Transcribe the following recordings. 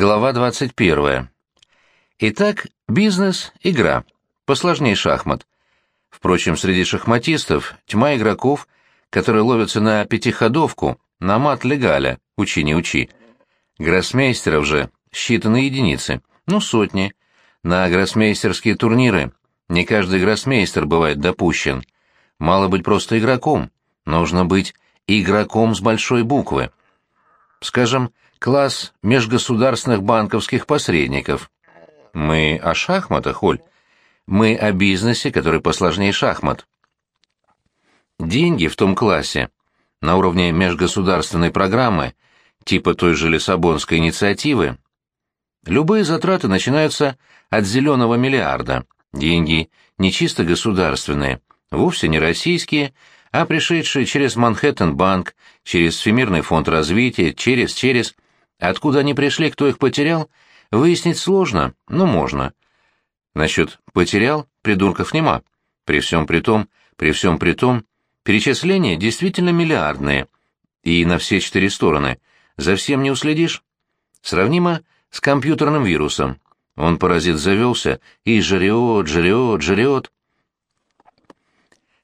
Глава 21. Итак, бизнес — игра. Посложнее шахмат. Впрочем, среди шахматистов тьма игроков, которые ловятся на пятиходовку, на мат легаля, учи не учи. Гроссмейстеров же считанные единицы, ну сотни. На гроссмейстерские турниры не каждый гроссмейстер бывает допущен. Мало быть просто игроком, нужно быть игроком с большой буквы. Скажем, класс межгосударственных банковских посредников. Мы о шахматах, Оль. Мы о бизнесе, который посложнее шахмат. Деньги в том классе на уровне межгосударственной программы, типа той же Лиссабонской инициативы, любые затраты начинаются от зеленого миллиарда. Деньги не чисто государственные, вовсе не российские, а пришедшие через Манхэттен-банк, через Всемирный фонд развития, через, через... Откуда они пришли, кто их потерял, выяснить сложно, но можно. Насчет «потерял» придурков нема. При всем при том, при всем при том, перечисления действительно миллиардные. И на все четыре стороны. За всем не уследишь. Сравнимо с компьютерным вирусом. Он, паразит, завелся и жрет, жрет, жрет.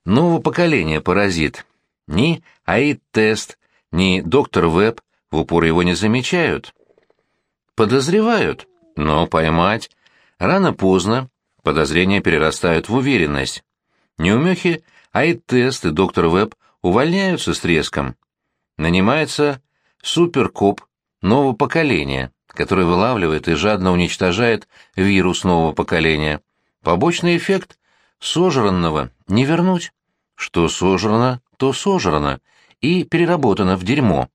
Нового поколения паразит. Ни АИД-тест, ни доктор Веб в упор его не замечают. Подозревают, но поймать рано-поздно подозрения перерастают в уверенность. Неумехи АИД-тест и доктор Веб увольняются с треском. Нанимается суперкоп нового поколения, который вылавливает и жадно уничтожает вирус нового поколения. Побочный эффект сожранного не вернуть. Что сожрано, то сожрано и переработано в дерьмо.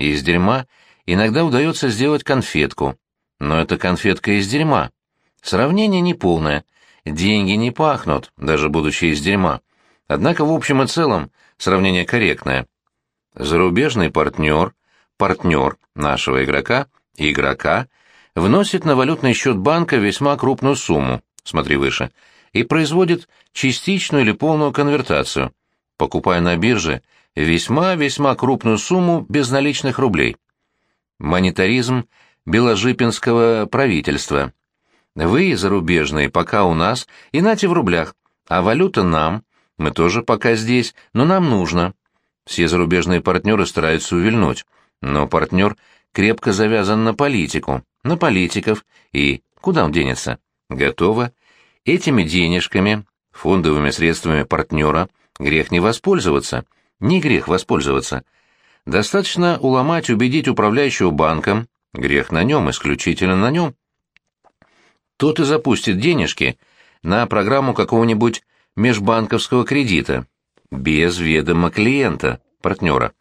Из дерьма иногда удается сделать конфетку, но это конфетка из дерьма. Сравнение неполное, деньги не пахнут, даже будучи из дерьма. Однако в общем и целом сравнение корректное. Зарубежный партнер, партнер нашего игрока, игрока, вносит на валютный счет банка весьма крупную сумму, смотри выше, и производит частичную или полную конвертацию, покупая на бирже весьма-весьма крупную сумму безналичных рублей. Монетаризм Беложипинского правительства. Вы, зарубежные, пока у нас, и нате в рублях, а валюта нам, мы тоже пока здесь, но нам нужно. Все зарубежные партнеры стараются увильнуть, но партнер крепко завязан на политику, на политиков, и куда он денется? Готово. Этими денежками, фондовыми средствами партнера, грех не воспользоваться, не грех воспользоваться. Достаточно уломать, убедить управляющего банком, грех на нем, исключительно на нем. Тот и запустит денежки на программу какого-нибудь межбанковского кредита, без ведома клиента, партнера.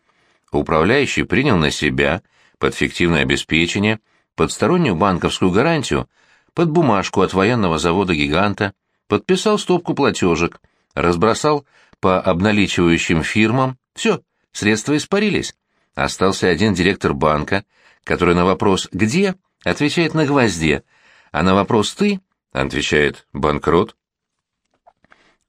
Управляющий принял на себя, под фиктивное обеспечение, под стороннюю банковскую гарантию, под бумажку от военного завода-гиганта, подписал стопку платежек, разбросал по обналичивающим фирмам, все, средства испарились. Остался один директор банка, который на вопрос «где?» отвечает на гвозде, а на вопрос «ты?» отвечает «банкрот».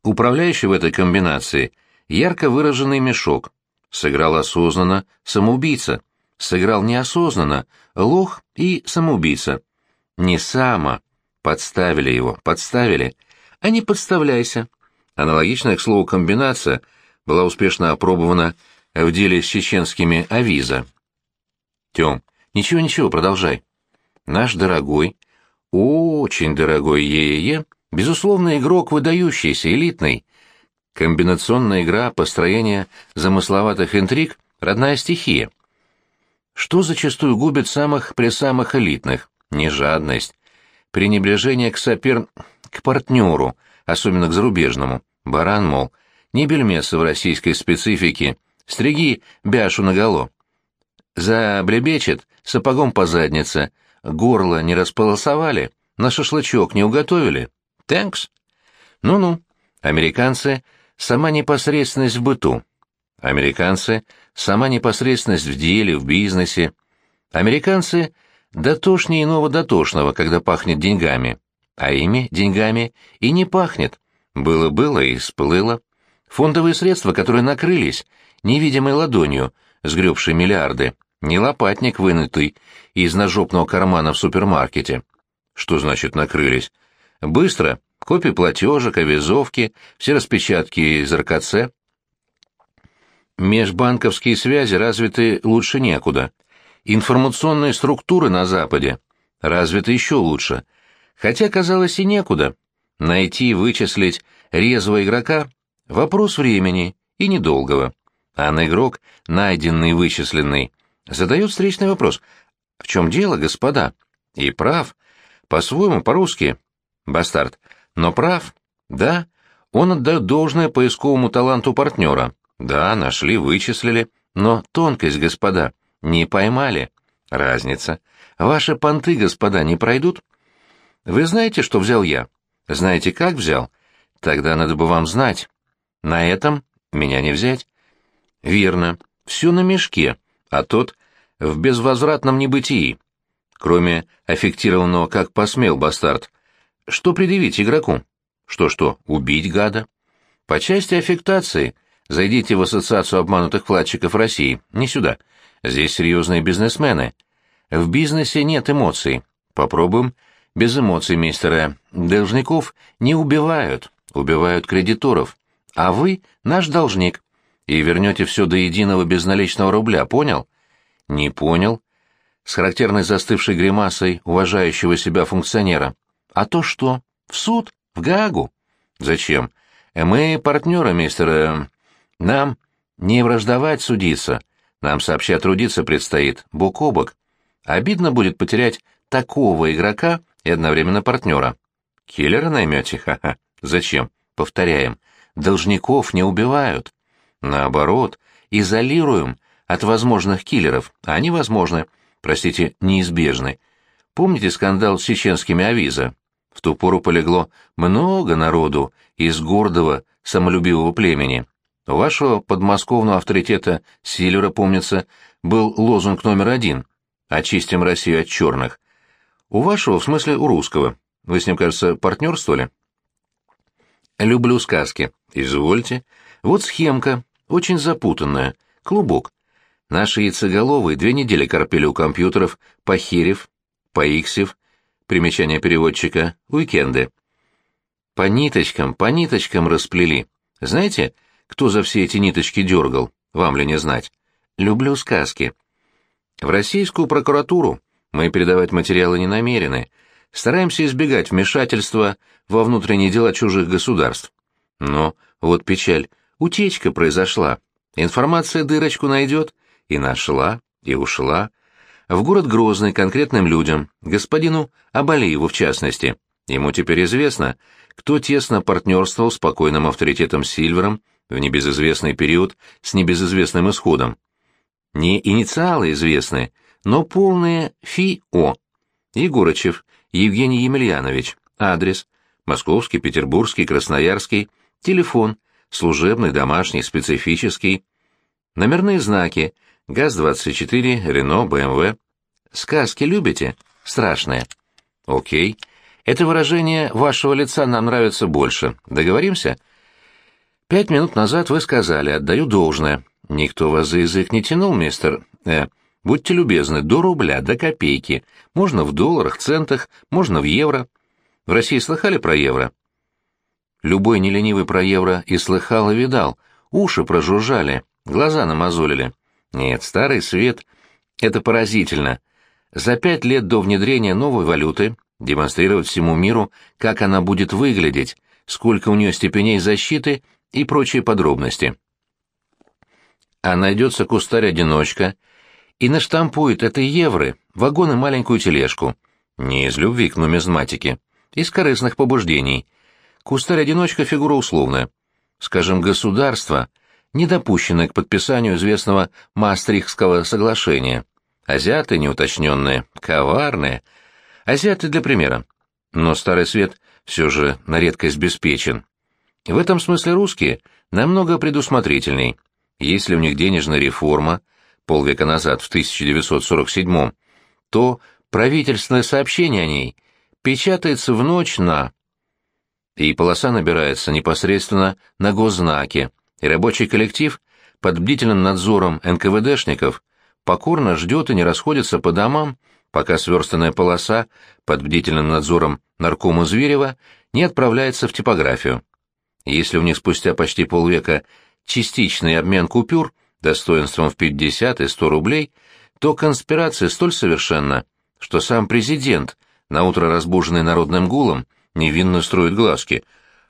Управляющий в этой комбинации ярко выраженный мешок. Сыграл осознанно самоубийца, сыграл неосознанно лох и самоубийца. Не само. Подставили его, подставили. А не подставляйся. Аналогичная, к слову, комбинация была успешно опробована в деле с чеченскими авизо. Тем, ничего-ничего, продолжай. Наш дорогой, очень дорогой Е-Е-Е, безусловно, игрок выдающийся, элитный. Комбинационная игра построения замысловатых интриг — родная стихия. Что зачастую губит самых при самых элитных? не жадность, пренебрежение к сопер... к партнеру, особенно к зарубежному. Баран, мол, не бельмеса в российской специфике, стриги бяшу наголо. Заблебечет, сапогом по заднице, горло не располосовали, на шашлычок не уготовили. Тэнкс. Ну-ну, американцы — сама непосредственность в быту. Американцы — сама непосредственность в деле, в бизнесе. Американцы — Дотошнее иного дотошного, когда пахнет деньгами. А ими, деньгами, и не пахнет. Было-было и сплыло. Фондовые средства, которые накрылись, невидимой ладонью, сгребшие миллиарды, не лопатник, вынутый из ножопного кармана в супермаркете. Что значит накрылись? Быстро, копии платежек, авизовки, все распечатки из РКЦ. Межбанковские связи развиты лучше некуда. Информационные структуры на Западе развиты еще лучше. Хотя, казалось, и некуда. Найти и вычислить резвого игрока — вопрос времени и недолгого. А на игрок, найденный и вычисленный, задает встречный вопрос. В чем дело, господа? И прав. По-своему, по-русски. Бастард. Но прав. Да, он отдает должное поисковому таланту партнера. Да, нашли, вычислили. Но тонкость, господа, не поймали. Разница. Ваши понты, господа, не пройдут? Вы знаете, что взял я? Знаете, как взял? Тогда надо бы вам знать. На этом меня не взять. Верно. Все на мешке, а тот в безвозвратном небытии. Кроме аффектированного как посмел бастард. Что предъявить игроку? Что-что, убить гада? По части аффектации зайдите в Ассоциацию обманутых вкладчиков России, не сюда. Здесь серьезные бизнесмены. В бизнесе нет эмоций. Попробуем без эмоций, мистера. Должников не убивают, убивают кредиторов. А вы наш должник. И вернете все до единого безналичного рубля, понял? Не понял. С характерной застывшей гримасой уважающего себя функционера. А то что? В суд? В Гаагу? Зачем? Мы партнеры, мистер... Э, нам не враждовать судиться. Нам сообща трудиться предстоит, бок о бок. Обидно будет потерять такого игрока и одновременно партнера. Киллера наймете? Ха-ха. Зачем? Повторяем. Должников не убивают. Наоборот, изолируем от возможных киллеров, а они возможны, простите, неизбежны. Помните скандал с чеченскими авиза? В ту пору полегло много народу из гордого, самолюбивого племени. У вашего подмосковного авторитета Сильвера, помнится, был лозунг номер один «Очистим Россию от черных». У вашего, в смысле у русского. Вы с ним, кажется, партнерствовали? Люблю сказки. Извольте. Вот схемка, очень запутанная. Клубок. Наши яйцеголовые две недели корпели у компьютеров, похерев, поиксив, примечание переводчика, уикенды. По ниточкам, по ниточкам расплели. Знаете, кто за все эти ниточки дергал? Вам ли не знать? Люблю сказки. В российскую прокуратуру мы передавать материалы не намерены. Стараемся избегать вмешательства во внутренние дела чужих государств. Но вот печаль. Утечка произошла. Информация дырочку найдет. И нашла, и ушла. В город Грозный конкретным людям, господину Абалиеву в частности. Ему теперь известно, кто тесно партнерствовал с покойным авторитетом Сильвером в небезызвестный период с небезызвестным исходом. Не инициалы известны, но полные ФИО. Егорычев Евгений Емельянович. Адрес. Московский, Петербургский, Красноярский. Телефон служебный, домашний, специфический. Номерные знаки ГАЗ-24, Рено, БМВ. Сказки любите? Страшные. Окей. Это выражение вашего лица нам нравится больше. Договоримся? Пять минут назад вы сказали, отдаю должное. Никто вас за язык не тянул, мистер... Э, будьте любезны, до рубля, до копейки. Можно в долларах, центах, можно в евро. В России слыхали про евро? Любой неленивый про евро и слыхал, и видал. Уши прожужжали, глаза намазолили. Нет, старый свет — это поразительно. За пять лет до внедрения новой валюты демонстрировать всему миру, как она будет выглядеть, сколько у нее степеней защиты и прочие подробности. А найдется кустарь-одиночка и наштампует этой евро вагон и маленькую тележку. Не из любви к нумизматике, из корыстных побуждений — Кустарь-одиночка — фигура условная. Скажем, государство, не допущенное к подписанию известного Маастрихтского соглашения. Азиаты неуточненные, коварные. Азиаты для примера. Но Старый Свет все же на редкость беспечен. В этом смысле русские намного предусмотрительней. Если у них денежная реформа, полвека назад, в 1947 то правительственное сообщение о ней печатается в ночь на и полоса набирается непосредственно на госзнаке, и рабочий коллектив под бдительным надзором НКВДшников покорно ждет и не расходится по домам, пока сверстанная полоса под бдительным надзором наркома Зверева не отправляется в типографию. Если у них спустя почти полвека частичный обмен купюр достоинством в 50 и 100 рублей, то конспирация столь совершенна, что сам президент, наутро разбуженный народным гулом, невинно строит глазки.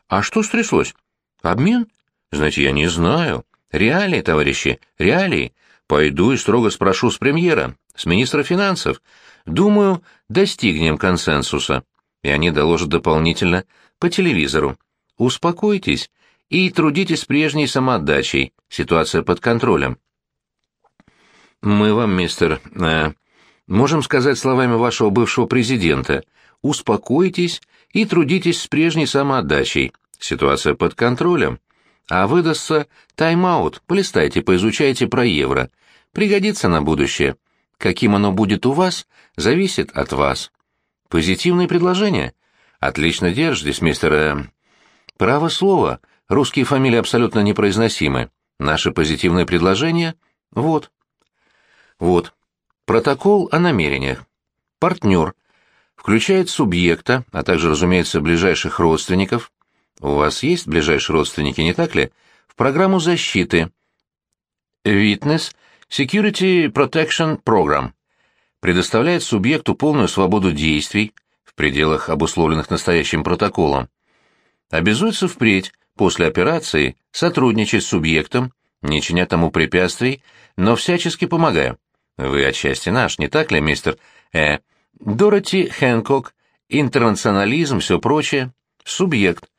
А что стряслось? Обмен? Знаете, я не знаю. Реалии, товарищи, реалии. Пойду и строго спрошу с премьера, с министра финансов. Думаю, достигнем консенсуса. И они доложат дополнительно по телевизору. Успокойтесь и трудитесь с прежней самоотдачей. Ситуация под контролем. Мы вам, мистер, э, можем сказать словами вашего бывшего президента, успокойтесь и трудитесь с прежней самоотдачей. Ситуация под контролем. А выдастся тайм-аут, полистайте, поизучайте про евро. Пригодится на будущее. Каким оно будет у вас, зависит от вас. Позитивные предложения? Отлично держитесь, мистер... Э... Право слово. Русские фамилии абсолютно непроизносимы. Наши позитивные предложения? Вот. Вот. Протокол о намерениях. Партнер. Включает субъекта, а также, разумеется, ближайших родственников. У вас есть ближайшие родственники, не так ли? В программу защиты. Witness Security Protection Program. Предоставляет субъекту полную свободу действий в пределах, обусловленных настоящим протоколом. Обязуется впредь, после операции, сотрудничать с субъектом, не чиня тому препятствий, но всячески помогая. Вы отчасти наш, не так ли, мистер Э? Дороти Хэнкок, интернационализм, все прочее. Субъект.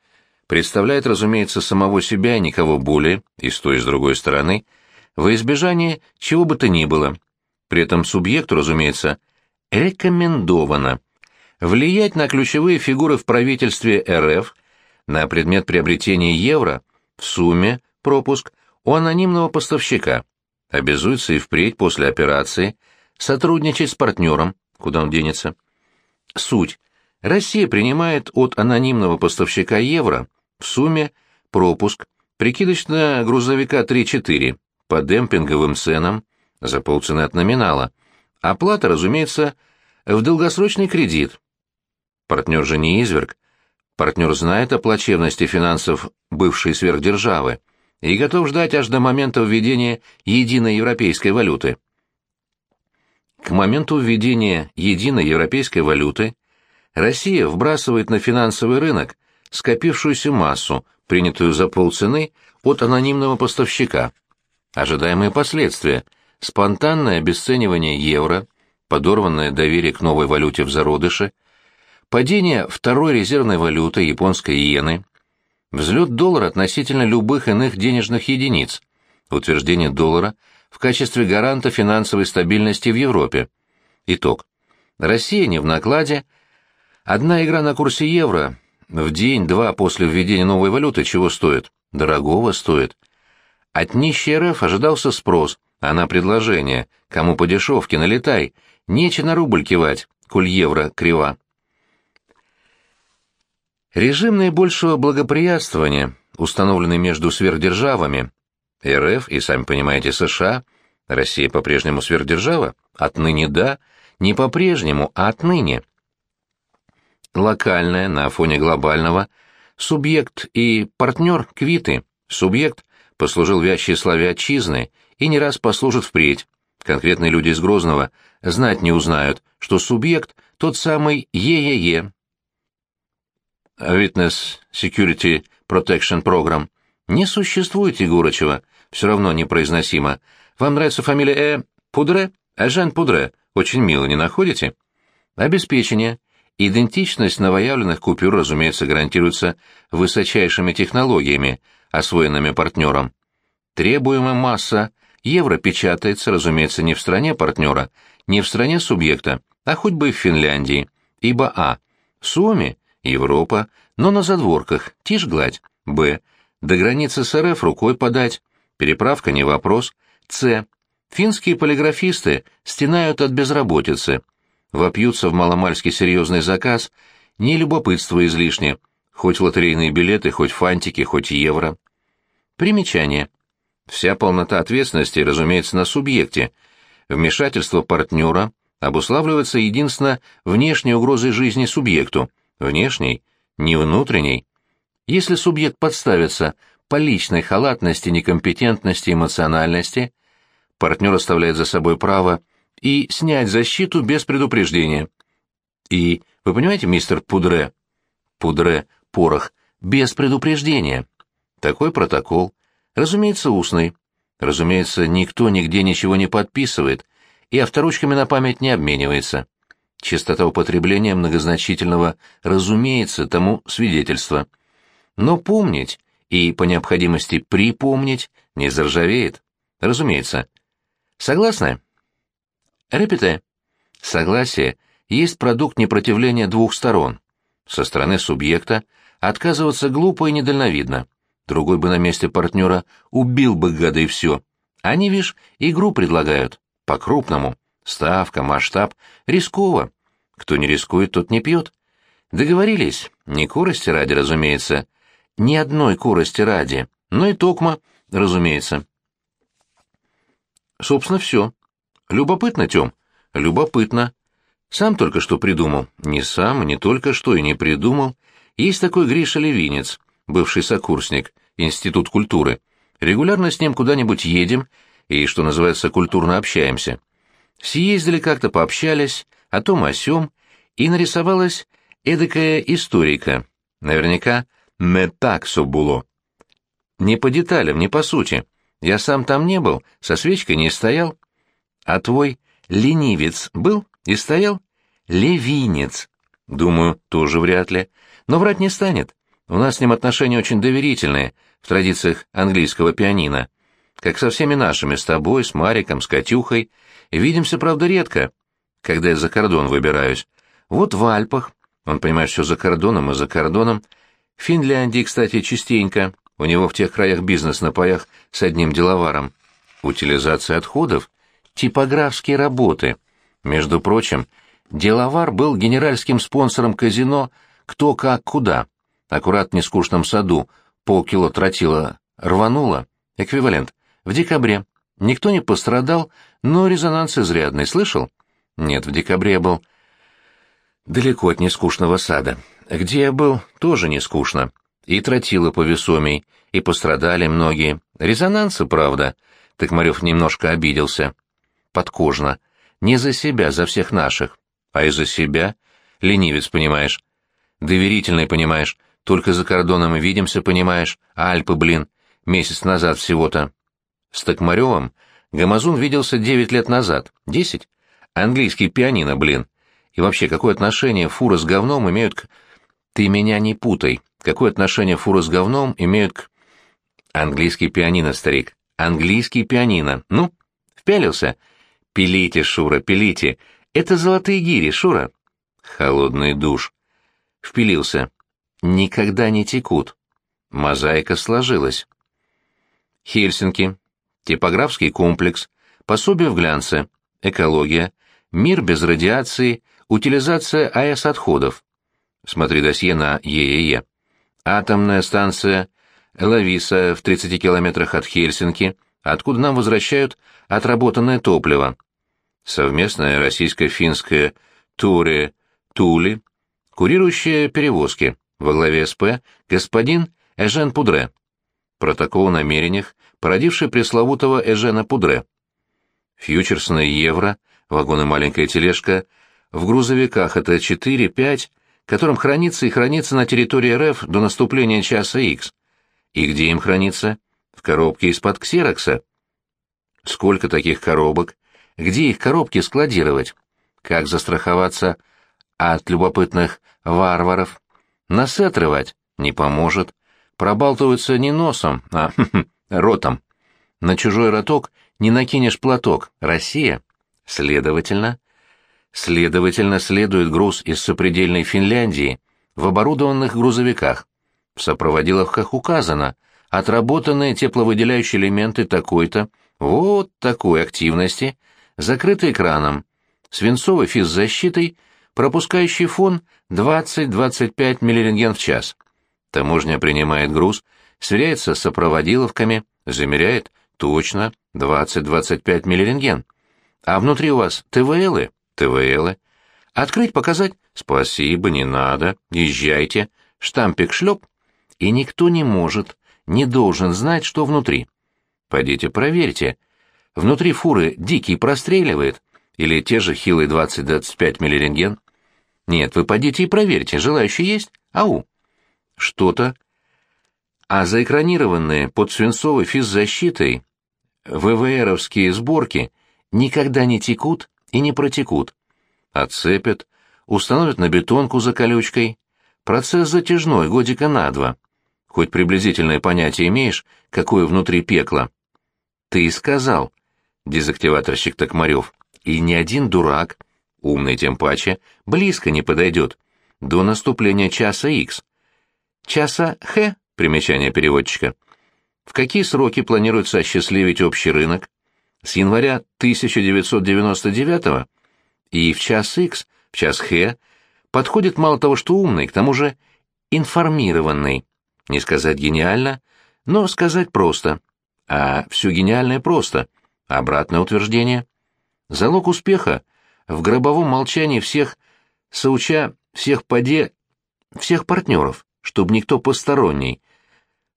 Представляет, разумеется, самого себя и никого более, и с той и с другой стороны, во избежание чего бы то ни было. При этом субъекту, разумеется, рекомендовано влиять на ключевые фигуры в правительстве РФ на предмет приобретения евро в сумме, пропуск, у анонимного поставщика, обязуется и впредь после операции сотрудничать с партнером, куда он денется. Суть. Россия принимает от анонимного поставщика евро в сумме пропуск прикидочно грузовика 3-4 по демпинговым ценам за полцены от номинала. Оплата, разумеется, в долгосрочный кредит. Партнер же не изверг. Партнер знает о плачевности финансов бывшей сверхдержавы и готов ждать аж до момента введения единой европейской валюты. К моменту введения единой европейской валюты Россия вбрасывает на финансовый рынок скопившуюся массу, принятую за полцены от анонимного поставщика. Ожидаемые последствия – спонтанное обесценивание евро, подорванное доверие к новой валюте в зародыше, падение второй резервной валюты японской иены, Взлет доллара относительно любых иных денежных единиц. Утверждение доллара в качестве гаранта финансовой стабильности в Европе. Итог. Россия не в накладе. Одна игра на курсе евро в день-два после введения новой валюты чего стоит? Дорогого стоит. От нищей РФ ожидался спрос, а на предложение. Кому по дешевке, налетай. Нече на рубль кивать, коль евро крива. Режим наибольшего благоприятствования, установленный между сверхдержавами, РФ и, сами понимаете, США, Россия по-прежнему сверхдержава, отныне да, не по-прежнему, а отныне. Локальное на фоне глобального, субъект и партнер квиты, субъект послужил вящей славе отчизны и не раз послужит впредь. Конкретные люди из Грозного знать не узнают, что субъект — тот самый ЕЕЕ, Witness Security Protection Program. Не существует Егорычева, все равно непроизносимо. Вам нравится фамилия Э. Пудре? Эжен Пудре. Очень мило, не находите? Обеспечение. Идентичность новоявленных купюр, разумеется, гарантируется высочайшими технологиями, освоенными партнером. Требуемая масса евро печатается, разумеется, не в стране партнера, не в стране субъекта, а хоть бы в Финляндии, ибо а. В сумме Европа, но на задворках, тишь гладь. Б. До границы с РФ рукой подать. Переправка не вопрос. С. Финские полиграфисты стенают от безработицы. Вопьются в маломальский серьезный заказ, не любопытство излишне, хоть лотерейные билеты, хоть фантики, хоть евро. Примечание. Вся полнота ответственности, разумеется, на субъекте. Вмешательство партнера обуславливается единственно внешней угрозой жизни субъекту, внешней, не внутренней. Если субъект подставится по личной халатности, некомпетентности, эмоциональности, партнер оставляет за собой право и снять защиту без предупреждения. И, вы понимаете, мистер Пудре, Пудре, порох, без предупреждения. Такой протокол, разумеется, устный. Разумеется, никто нигде ничего не подписывает, и авторучками на память не обменивается. Частота употребления многозначительного «разумеется» тому свидетельство. Но помнить и, по необходимости, припомнить не заржавеет. Разумеется. Согласны? Репете. Согласие есть продукт непротивления двух сторон. Со стороны субъекта отказываться глупо и недальновидно. Другой бы на месте партнера убил бы гада и все. Они, видишь, игру предлагают. По-крупному. Ставка, масштаб. Рисково. Кто не рискует, тот не пьет. Договорились. Не корости ради, разумеется. Ни одной корости ради. Но и токма, разумеется. Собственно, все. Любопытно, Тём? Любопытно. Сам только что придумал. Не сам, не только что и не придумал. Есть такой Гриша Левинец, бывший сокурсник, Институт культуры. Регулярно с ним куда-нибудь едем и, что называется, культурно общаемся. Съездили как-то, пообщались, о том о сём, и нарисовалась эдакая историка. Наверняка «не так все было». Не по деталям, не по сути. Я сам там не был, со свечкой не стоял. А твой ленивец был и стоял? Левинец. Думаю, тоже вряд ли. Но врать не станет. У нас с ним отношения очень доверительные, в традициях английского пианино. Как со всеми нашими, с тобой, с Мариком, с Катюхой. Видимся, правда, редко, когда я за кордон выбираюсь. Вот в Альпах. Он, понимаешь, все за кордоном и за кордоном. В Финляндии, кстати, частенько. У него в тех краях бизнес на паях с одним деловаром. Утилизация отходов. Типографские работы. Между прочим, деловар был генеральским спонсором казино «Кто как куда». Аккурат в нескучном саду полкило тротила рвануло. Эквивалент. В декабре. Никто не пострадал, но резонанс изрядный. Слышал? Нет, в декабре был далеко от нескучного сада. Где я был, тоже не скучно. И тротила повесомей, и пострадали многие. Резонансы, правда. Токмарев немножко обиделся. Подкожно. Не за себя, за всех наших. А из-за себя? Ленивец, понимаешь. Доверительный, понимаешь. Только за кордоном и видимся, понимаешь. Альпы, блин. Месяц назад всего-то. С Токмаревым Гамазун виделся девять лет назад. Десять? Английский пианино, блин. И вообще, какое отношение фура с говном имеют к... Ты меня не путай. Какое отношение фура с говном имеют к... Английский пианино, старик. Английский пианино. Ну, впялился. Пилите, Шура, пилите. Это золотые гири, Шура. Холодный душ. Впилился. Никогда не текут. Мозаика сложилась. Хельсинки. Типографский комплекс. Пособие в глянце. Экология. Мир без радиации. Утилизация АЭС-отходов. Смотри досье на ЕЕЕ. Атомная станция Лависа в 30 километрах от Хельсинки, откуда нам возвращают отработанное топливо. Совместная российско-финская Туре Тули, курирующая перевозки, во главе СП господин Эжен Пудре. Протокол о намерениях, породивший пресловутого Эжена Пудре. Фьючерсные евро, вагон и маленькая тележка, в грузовиках это 4-5, которым хранится и хранится на территории РФ до наступления часа X. И где им хранится? В коробке из-под ксерокса. Сколько таких коробок? Где их коробки складировать? Как застраховаться от любопытных варваров? Носы отрывать? Не поможет. Пробалтываются не носом, а ротом. На чужой роток не накинешь платок. Россия. Следовательно... Следовательно, следует груз из сопредельной Финляндии в оборудованных грузовиках. В сопроводиловках указано, отработанные тепловыделяющие элементы такой-то, вот такой активности, закрыты экраном, свинцовой физзащитой, пропускающий фон 20-25 миллирентген в час. Таможня принимает груз, сверяется с сопроводиловками, замеряет точно 20-25 миллирентген. А внутри у вас ТВЛы? ТВЛы. Открыть, показать? Спасибо, не надо. Езжайте. Штампик шлеп. И никто не может, не должен знать, что внутри. Пойдите проверьте. Внутри фуры дикий простреливает? Или те же хилые 20-25 миллирентген? Нет, вы пойдите и проверьте. Желающие есть? Ау. Что-то. А заэкранированные под свинцовой физзащитой ВВРовские сборки никогда не текут и не протекут. Отцепят, установят на бетонку за колючкой. Процесс затяжной, годика на два. Хоть приблизительное понятие имеешь, какое внутри пекло. Ты и сказал, дезактиваторщик Токмарев, и ни один дурак, умный тем паче, близко не подойдет до наступления часа Х. Часа Х, примечание переводчика. В какие сроки планируется осчастливить общий рынок? С января 1999 и в час Х, в час Х, подходит мало того, что умный, к тому же информированный. Не сказать гениально, но сказать просто. А все гениальное просто. Обратное утверждение. Залог успеха в гробовом молчании всех соуча, всех поде, всех партнеров, чтобы никто посторонний.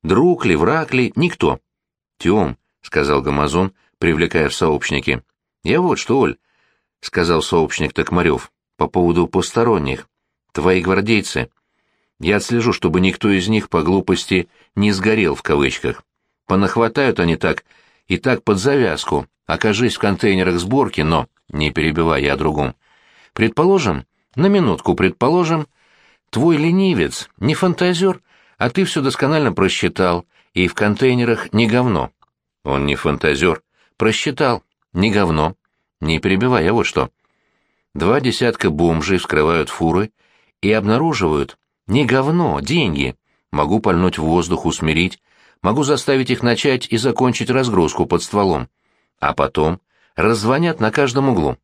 Друг ли, враг ли, никто. Тем, — сказал Гамазон, привлекая в сообщники. Я вот что, Оль, — сказал сообщник Токмарев, — по поводу посторонних. Твои гвардейцы — я отслежу, чтобы никто из них по глупости не сгорел в кавычках. Понахватают они так и так под завязку, окажись в контейнерах сборки, но, не перебивай я другом. Предположим, на минутку предположим, твой ленивец не фантазер, а ты все досконально просчитал, и в контейнерах не говно. Он не фантазер, просчитал, не говно. Не перебивай, я вот что. Два десятка бомжей вскрывают фуры и обнаруживают не говно, деньги. Могу пальнуть в воздух, усмирить. Могу заставить их начать и закончить разгрузку под стволом. А потом раззвонят на каждом углу.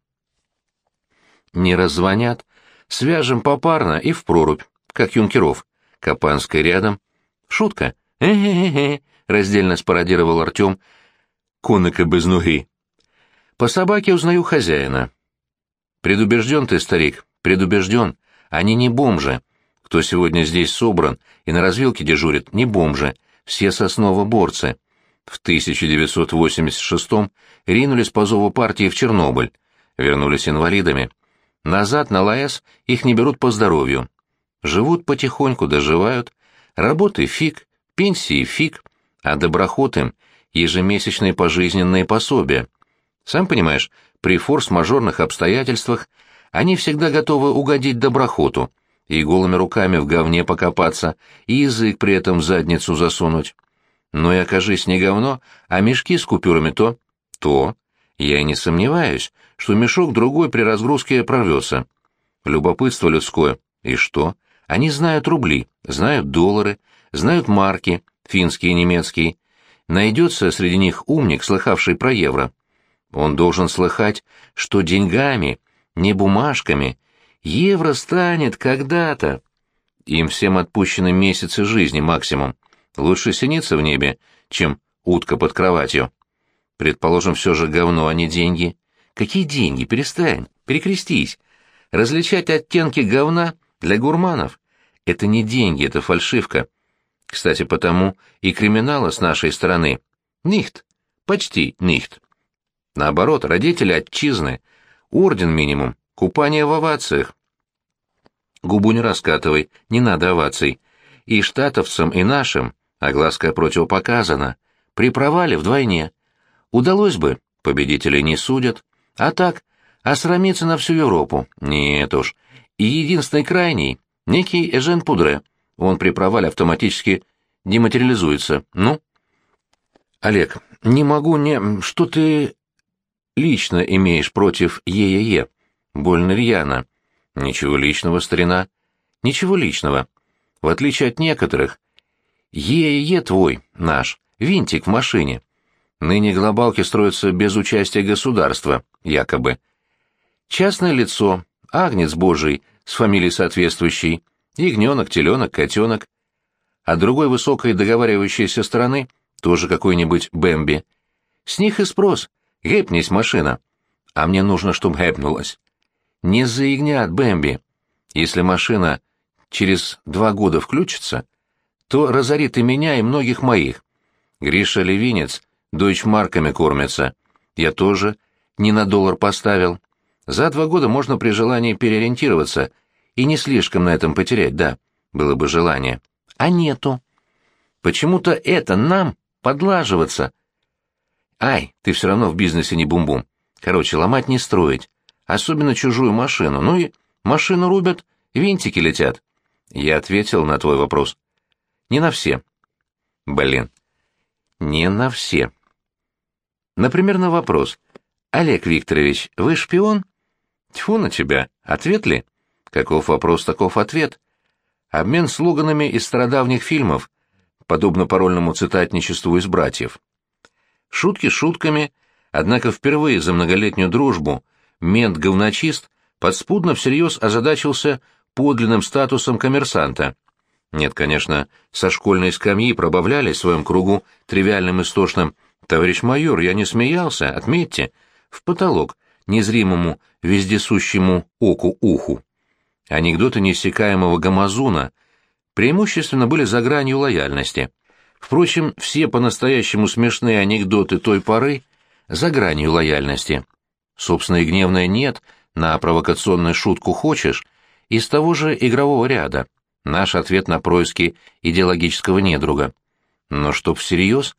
Не раззвонят. Свяжем попарно и в прорубь, как юнкеров. Капанская рядом. Шутка. «Э-э-э-э», — раздельно спародировал Артем. Коныка без ноги. По собаке узнаю хозяина. Предубежден ты, старик, предубежден. Они не бомжи кто сегодня здесь собран и на развилке дежурит, не бомжи, все сосновоборцы. В 1986-м ринулись по зову партии в Чернобыль, вернулись инвалидами. Назад на ЛАЭС их не берут по здоровью. Живут потихоньку, доживают. Работы фиг, пенсии фиг, а доброход им ежемесячные пожизненные пособия. Сам понимаешь, при форс-мажорных обстоятельствах они всегда готовы угодить доброхоту, и голыми руками в говне покопаться, и язык при этом в задницу засунуть. Но и окажись не говно, а мешки с купюрами то, то. Я и не сомневаюсь, что мешок другой при разгрузке прорвется. Любопытство людское. И что? Они знают рубли, знают доллары, знают марки, финские и немецкие. Найдется среди них умник, слыхавший про евро. Он должен слыхать, что деньгами, не бумажками, Евро станет когда-то. Им всем отпущены месяцы жизни максимум. Лучше синица в небе, чем утка под кроватью. Предположим, все же говно, а не деньги. Какие деньги? Перестань, перекрестись. Различать оттенки говна для гурманов — это не деньги, это фальшивка. Кстати, потому и криминала с нашей стороны. Нихт. Почти нихт. Наоборот, родители отчизны. Орден минимум. Купание в овациях. Губу не раскатывай, не надо оваций. И штатовцам, и нашим огласка противопоказана. При провале вдвойне. Удалось бы, победителей не судят. А так, осрамиться на всю Европу. Нет уж. И единственный крайний, некий Эжен Пудре. Он при провале автоматически дематериализуется. Ну? Олег, не могу не... Что ты лично имеешь против ЕЕЕ? Больно рьяно. Ничего личного, старина. Ничего личного. В отличие от некоторых, ЕЕ твой, наш, винтик в машине. Ныне глобалки строятся без участия государства, якобы. Частное лицо, агнец божий, с фамилией соответствующей, ягненок, теленок, котенок. А другой высокой договаривающейся стороны тоже какой-нибудь Бэмби. С них и спрос, гепнись машина а мне нужно, чтобы хэпнулось. Не заигнят, Бэмби. Если машина через два года включится, то разорит и меня, и многих моих. Гриша Левинец дойчмарками кормится. Я тоже не на доллар поставил. За два года можно при желании переориентироваться и не слишком на этом потерять, да, было бы желание. А нету. Почему-то это нам подлаживаться. Ай, ты все равно в бизнесе не бум-бум. Короче, ломать не строить. Особенно чужую машину. Ну и машину рубят, винтики летят. Я ответил на твой вопрос. Не на все. Блин. Не на все. Например, на вопрос. Олег Викторович, вы шпион? Тьфу на тебя. Ответ ли? Каков вопрос, таков ответ. Обмен слоганами из стародавних фильмов, подобно парольному цитатничеству из братьев. Шутки шутками, однако впервые за многолетнюю дружбу мент-говночист подспудно всерьез озадачился подлинным статусом коммерсанта. Нет, конечно, со школьной скамьи пробавляли в своем кругу тривиальным истошным «Товарищ майор, я не смеялся, отметьте», в потолок, незримому, вездесущему оку-уху. Анекдоты неиссякаемого гамазуна преимущественно были за гранью лояльности. Впрочем, все по-настоящему смешные анекдоты той поры за гранью лояльности. Собственно, и гневное «нет» на провокационную шутку «хочешь» из того же игрового ряда. Наш ответ на происки идеологического недруга. Но чтоб всерьез,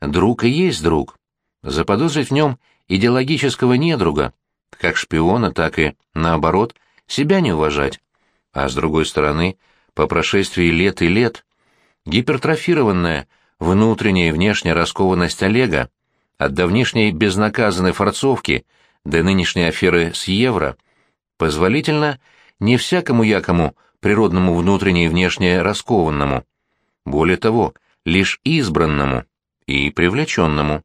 друг и есть друг. Заподозрить в нем идеологического недруга, как шпиона, так и, наоборот, себя не уважать. А с другой стороны, по прошествии лет и лет, гипертрофированная внутренняя и внешняя раскованность Олега от давнишней безнаказанной форцовки до нынешней аферы с евро позволительно не всякому якому природному внутренне и внешне раскованному, более того, лишь избранному и привлеченному.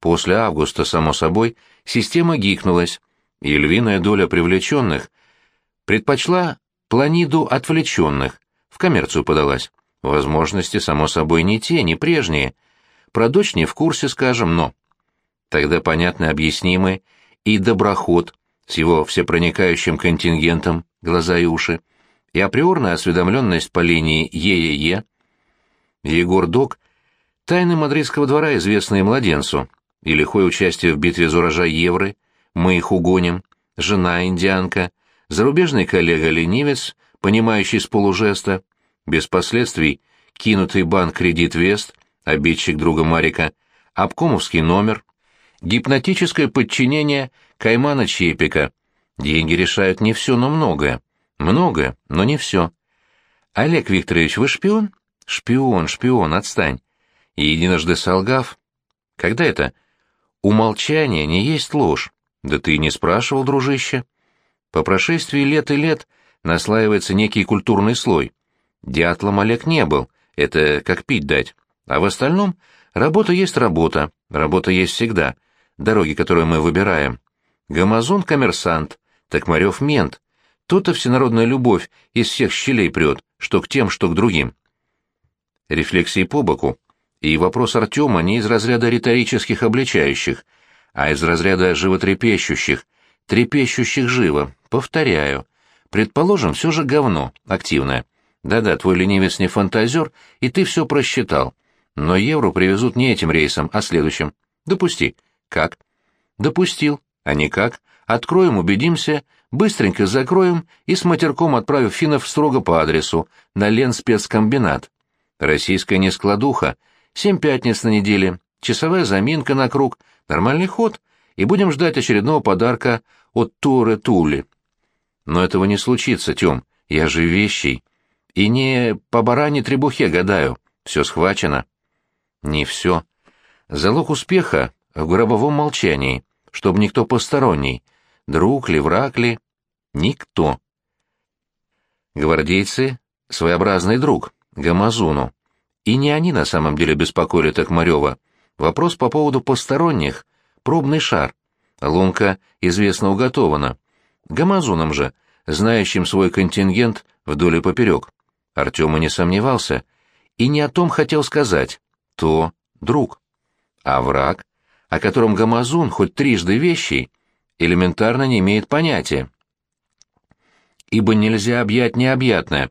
После августа, само собой, система гикнулась, и львиная доля привлеченных предпочла планиду отвлеченных, в коммерцию подалась. Возможности, само собой, не те, не прежние. Про дочь не в курсе, скажем, но... Тогда понятно объяснимый и доброход с его всепроникающим контингентом, глаза и уши, и априорная осведомленность по линии ЕЕЕ. Егор Док — тайны мадридского двора, известные младенцу, и лихое участие в битве за урожай Евры, мы их угоним, жена индианка, зарубежный коллега-ленивец, понимающий с полужеста, без последствий, кинутый банк «Кредит Вест», обидчик друга Марика, обкомовский номер, гипнотическое подчинение Каймана Чепика. Деньги решают не все, но многое. Многое, но не все. Олег Викторович, вы шпион? Шпион, шпион, отстань. И единожды солгав. Когда это? Умолчание не есть ложь. Да ты не спрашивал, дружище. По прошествии лет и лет наслаивается некий культурный слой. Дятлом Олег не был, это как пить дать. А в остальном работа есть работа, работа есть всегда, дороги, которые мы выбираем. Гамазон — коммерсант, Токмарев — мент. То-то всенародная любовь из всех щелей прет, что к тем, что к другим. Рефлексии по боку, и вопрос Артема не из разряда риторических обличающих, а из разряда животрепещущих, трепещущих живо, повторяю. Предположим, все же говно, активное. Да-да, твой ленивец не фантазер, и ты все просчитал. Но евро привезут не этим рейсом, а следующим. Допусти. Как? Допустил. А никак. Откроем, убедимся, быстренько закроем и с матерком отправив финнов строго по адресу, на Ленспецкомбинат. Российская нескладуха — Семь пятниц на неделе, часовая заминка на круг, нормальный ход, и будем ждать очередного подарка от Туре Тули. Но этого не случится, Тём, я же вещий. И не по баране требухе гадаю, все схвачено. Не все. Залог успеха в гробовом молчании, чтобы никто посторонний, друг ли, враг ли, никто. Гвардейцы — своеобразный друг, Гамазуну. И не они на самом деле беспокоили Токмарева. Вопрос по поводу посторонних. Пробный шар. Лунка известно уготована. Гамазуном же, знающим свой контингент вдоль и поперек. Артема не сомневался. И не о том хотел сказать. То друг. А враг, о котором Гамазун хоть трижды вещий, элементарно не имеет понятия. Ибо нельзя объять необъятное.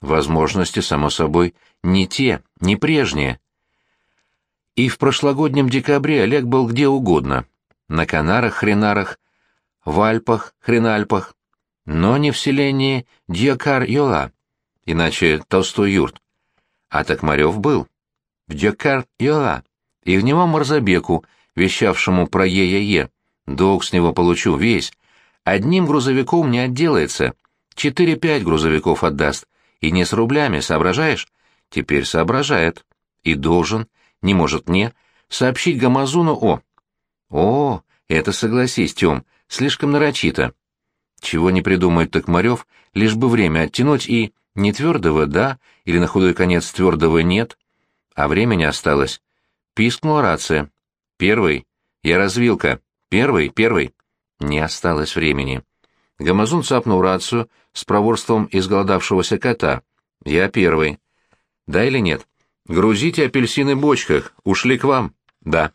Возможности, само собой, не те, не прежние. И в прошлогоднем декабре Олег был где угодно. На Канарах-Хренарах, в Альпах, Хренальпах, но не в селении Дьякар-Йола, иначе Толстой юрт. А Токмарев был. В Дьякар-Йола, и в него Марзабеку, вещавшему про Е-Е-Е. Долг с него получу весь. Одним грузовиком не отделается. Четыре-пять грузовиков отдаст. И не с рублями, соображаешь? Теперь соображает. И должен, не может не, сообщить Гамазуну о... О, это, согласись, Тём, слишком нарочито. Чего не придумает Токмарев, лишь бы время оттянуть и не твердого «да» или на худой конец твердого «нет», а времени осталось. Пискнула рация. «Первый. Я развилка. Первый, первый». Не осталось времени. Гамазун цапнул рацию с проворством изголодавшегося кота. «Я первый». «Да или нет?» «Грузите апельсины в бочках. Ушли к вам». «Да».